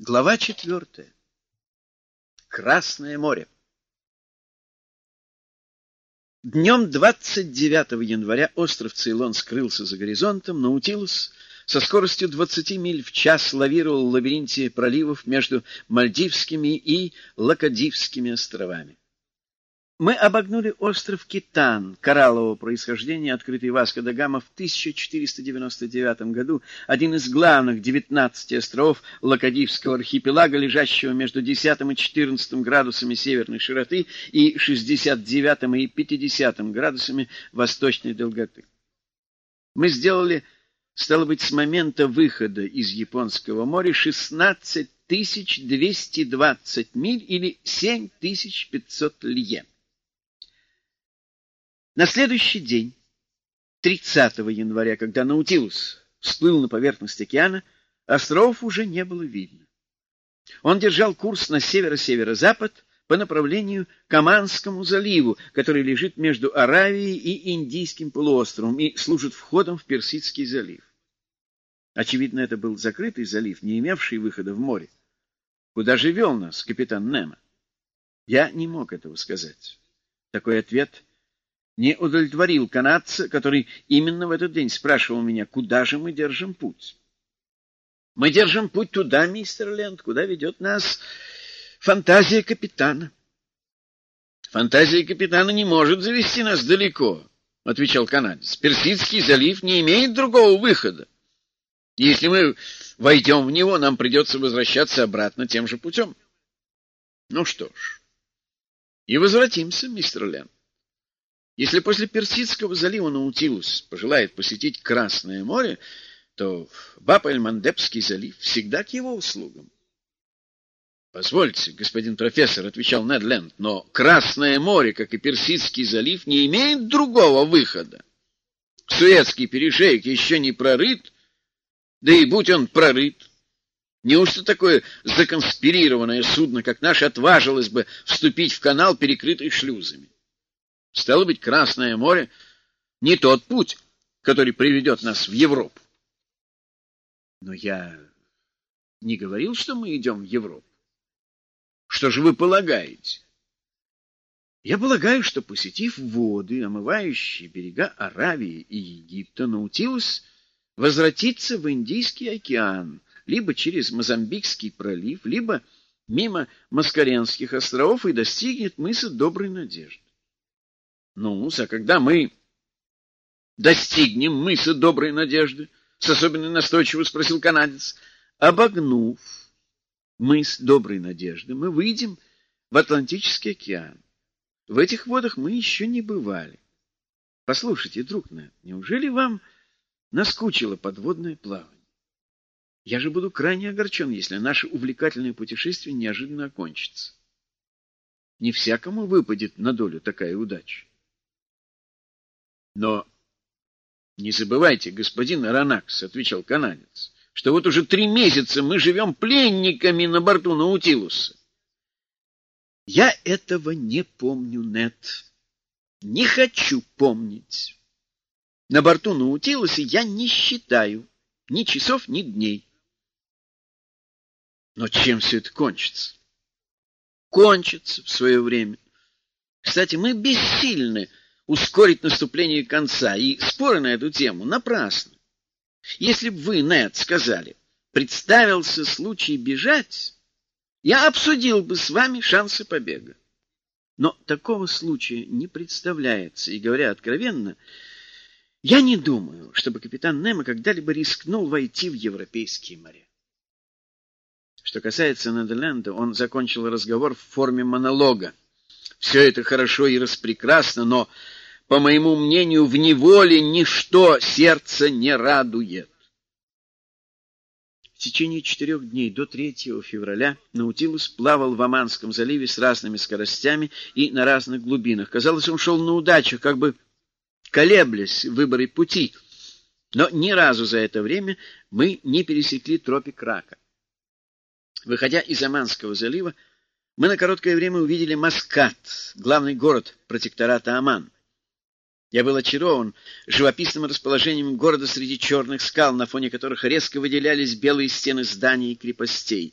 Глава четвертая. Красное море. Днем 29 января остров Цейлон скрылся за горизонтом, Наутилус со скоростью 20 миль в час лавировал в лабиринте проливов между Мальдивскими и Лакадивскими островами. Мы обогнули остров Китан, кораллового происхождения, открытый Васко да Гама в 1499 году, один из главных 19 островов Лакадивского архипелага, лежащего между 10 и 14 градусами северной широты и 69 и 50 градусами восточной долготы. Мы сделали, стало быть, с момента выхода из Японского моря 16 220 миль или 7500 лье. На следующий день, 30 января, когда Наутилус всплыл на поверхность океана, островов уже не было видно. Он держал курс на северо-северо-запад по направлению к Аманскому заливу, который лежит между Аравией и Индийским полуостровом и служит входом в Персидский залив. Очевидно, это был закрытый залив, не имевший выхода в море. Куда же вел нас капитан Немо? Я не мог этого сказать. Такой ответ не удовлетворил канадца, который именно в этот день спрашивал меня, куда же мы держим путь. Мы держим путь туда, мистер Ленд, куда ведет нас фантазия капитана. Фантазия капитана не может завести нас далеко, — отвечал канадец. Персидский залив не имеет другого выхода. Если мы войдем в него, нам придется возвращаться обратно тем же путем. Ну что ж, и возвратимся, мистер Ленд. Если после Персидского залива Наутилус пожелает посетить Красное море, то Баб-эль-Мандебский залив всегда к его услугам. — Позвольте, господин профессор, — отвечал Нед Ленд, — но Красное море, как и Персидский залив, не имеет другого выхода. Суэцкий перешейк еще не прорыт, да и будь он прорыт. Неужто такое законспирированное судно, как наше, отважилось бы вступить в канал, перекрытый шлюзами? Стало быть, Красное море — не тот путь, который приведет нас в Европу. Но я не говорил, что мы идем в Европу. Что же вы полагаете? Я полагаю, что, посетив воды, омывающие берега Аравии и Египта, научилась возвратиться в Индийский океан, либо через Мозамбикский пролив, либо мимо Маскаренских островов и достигнет мыса Доброй Надежды. Ну, а когда мы достигнем мыса Доброй Надежды? С особенной настойчивостью спросил канадец. Обогнув мыс Доброй Надежды, мы выйдем в Атлантический океан. В этих водах мы еще не бывали. Послушайте, друг Нед, неужели вам наскучило подводное плавание? Я же буду крайне огорчен, если наше увлекательное путешествие неожиданно окончится. Не всякому выпадет на долю такая удача. Но не забывайте, господин Аронакс, — отвечал канадец, — что вот уже три месяца мы живем пленниками на борту Наутилуса. Я этого не помню, Нет. Не хочу помнить. На борту Наутилуса я не считаю ни часов, ни дней. Но чем все это кончится? Кончится в свое время. Кстати, мы бессильны ускорить наступление конца, и споры на эту тему напрасны. Если бы вы, Нед, сказали, представился случай бежать, я обсудил бы с вами шансы побега. Но такого случая не представляется, и, говоря откровенно, я не думаю, чтобы капитан Немо когда-либо рискнул войти в европейские моря. Что касается Недерленда, он закончил разговор в форме монолога. Все это хорошо и распрекрасно, но по моему мнению, в неволе ничто сердце не радует. В течение четырех дней до 3 февраля Наутилус плавал в Оманском заливе с разными скоростями и на разных глубинах. Казалось, он шел на удачу, как бы колеблясь в выборе пути. Но ни разу за это время мы не пересекли тропик Рака. Выходя из Оманского залива, мы на короткое время увидели Маскат, главный город протектората Оман. Я был очарован живописным расположением города среди черных скал, на фоне которых резко выделялись белые стены зданий и крепостей.